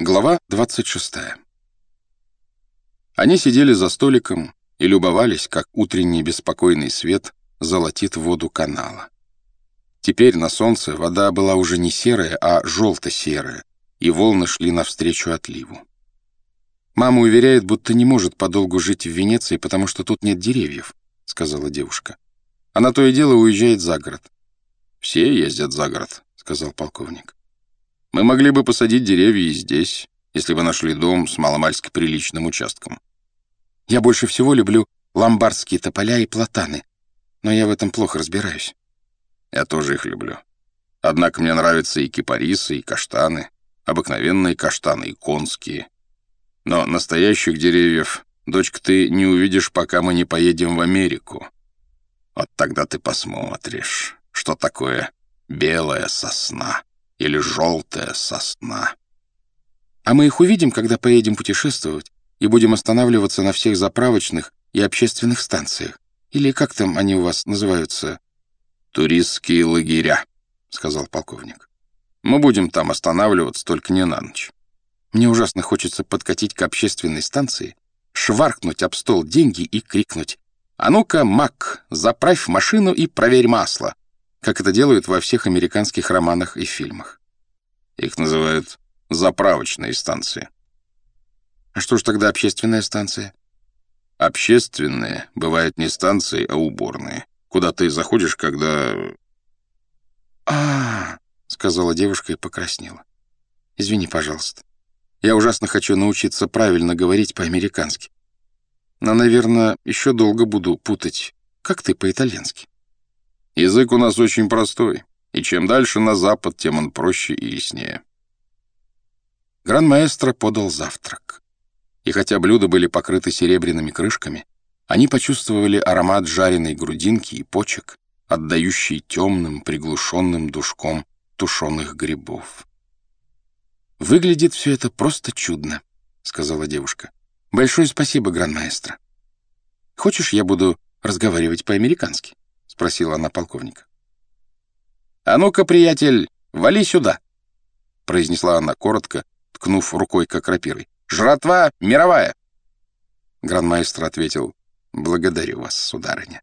Глава 26. Они сидели за столиком и любовались, как утренний беспокойный свет золотит воду канала. Теперь на солнце вода была уже не серая, а желто-серая, и волны шли навстречу отливу. «Мама уверяет, будто не может подолгу жить в Венеции, потому что тут нет деревьев», — сказала девушка. «Она то и дело уезжает за город». «Все ездят за город», — сказал полковник. Мы могли бы посадить деревья и здесь, если бы нашли дом с маломальски приличным участком. Я больше всего люблю ломбардские тополя и платаны, но я в этом плохо разбираюсь. Я тоже их люблю. Однако мне нравятся и кипарисы, и каштаны, обыкновенные каштаны и конские. Но настоящих деревьев, дочка, ты не увидишь, пока мы не поедем в Америку. Вот тогда ты посмотришь, что такое белая сосна или желтая сосна. А мы их увидим, когда поедем путешествовать и будем останавливаться на всех заправочных и общественных станциях. Или как там они у вас называются? «Туристские лагеря», — сказал полковник. «Мы будем там останавливаться, только не на ночь. Мне ужасно хочется подкатить к общественной станции, шваркнуть об стол деньги и крикнуть «А ну-ка, Мак, заправь машину и проверь масло!» Как это делают во всех американских романах и фильмах. Их называют заправочные станции. А что ж тогда общественная станция? Общественные бывают не станции, а уборные, куда ты заходишь, когда... -а сказала девушка и покраснела. «Извини, пожалуйста. Я ужасно хочу научиться правильно говорить по-американски. Но, наверное, еще долго буду путать, как ты по-итальянски». Язык у нас очень простой, и чем дальше на запад, тем он проще и яснее. Гран-маэстро подал завтрак. И хотя блюда были покрыты серебряными крышками, они почувствовали аромат жареной грудинки и почек, отдающий темным, приглушенным душком тушеных грибов. «Выглядит все это просто чудно», — сказала девушка. «Большое спасибо, гран-маэстро. Хочешь, я буду разговаривать по-американски?» Спросила она полковника. «А ну-ка, приятель, вали сюда!» произнесла она коротко, ткнув рукой как рапирой. «Жратва мировая!» Гранмайстер ответил, «Благодарю вас, сударыня».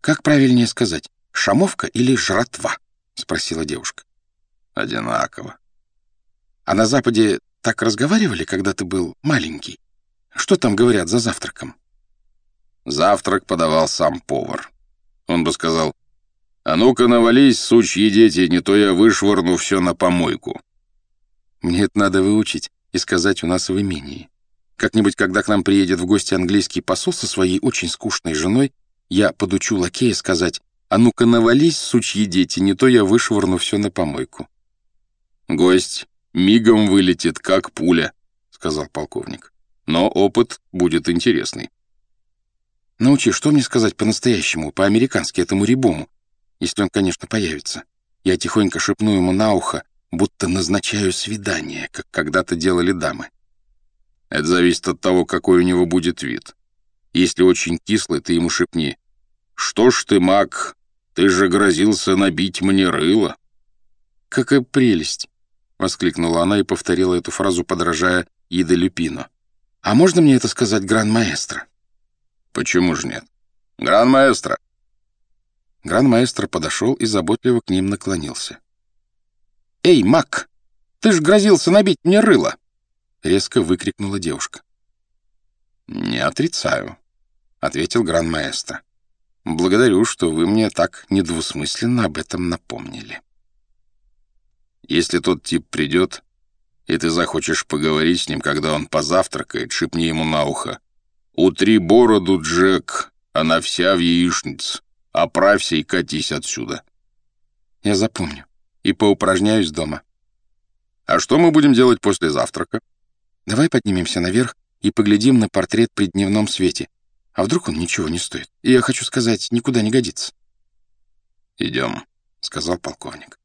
«Как правильнее сказать, шамовка или жратва?» — спросила девушка. «Одинаково». «А на Западе так разговаривали, когда ты был маленький? Что там говорят за завтраком?» Завтрак подавал сам повар. Он бы сказал, «А ну-ка навались, сучьи дети, не то я вышвырну все на помойку». Мне это надо выучить и сказать у нас в имении. Как-нибудь, когда к нам приедет в гости английский посол со своей очень скучной женой, я подучу лакея сказать, «А ну-ка навались, сучьи дети, не то я вышвырну все на помойку». «Гость мигом вылетит, как пуля», — сказал полковник. «Но опыт будет интересный». Научи, что мне сказать по-настоящему, по-американски этому рябому, если он, конечно, появится. Я тихонько шепну ему на ухо, будто назначаю свидание, как когда-то делали дамы. Это зависит от того, какой у него будет вид. Если очень кислый, ты ему шепни. «Что ж ты, маг, ты же грозился набить мне рыло». «Какая прелесть!» — воскликнула она и повторила эту фразу, подражая Ида Люпино. «А можно мне это сказать гран-маэстро?» Почему же нет? Гран-маэстро!» Гран-маэстро подошел и заботливо к ним наклонился. «Эй, Мак, ты ж грозился набить мне рыло!» — резко выкрикнула девушка. «Не отрицаю», — ответил гран-маэстро. «Благодарю, что вы мне так недвусмысленно об этом напомнили». «Если тот тип придет, и ты захочешь поговорить с ним, когда он позавтракает, шепни ему на ухо. «Утри бороду, Джек, она вся в яичнице. Оправься и катись отсюда». «Я запомню. И поупражняюсь дома». «А что мы будем делать после завтрака?» «Давай поднимемся наверх и поглядим на портрет при дневном свете. А вдруг он ничего не стоит? И я хочу сказать, никуда не годится». «Идем», — сказал полковник.